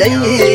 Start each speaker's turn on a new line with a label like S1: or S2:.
S1: dai